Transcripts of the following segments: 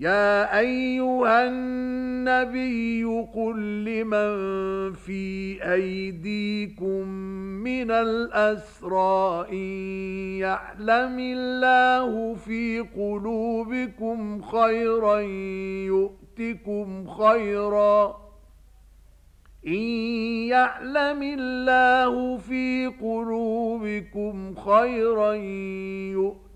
يا ايها النبي قل لمن في ايديكم من الاسرى إن يعلم الله في قلوبكم خيرا يؤتكم خيرا إن يعلم الله في قلوبكم خيرا يؤتكم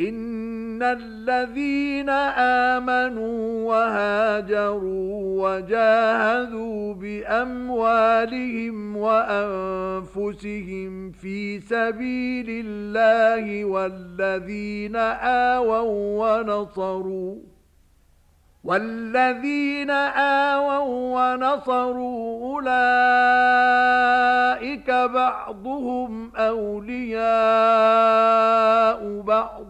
ان الذين امنوا وهاجروا وجاهدوا باموالهم وانفسهم في سبيل الله والذين آووا ونصروا والذين آووا ونصروا أولئك بعضهم أولياء بعض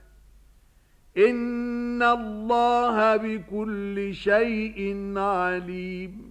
ان الله بكل شيء عليم